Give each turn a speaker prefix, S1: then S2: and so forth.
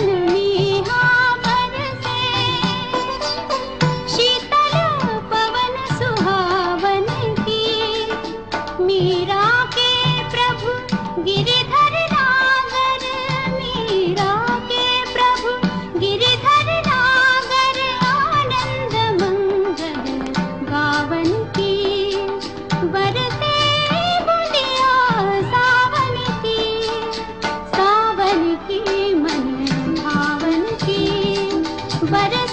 S1: ಕರುಣೀ बरस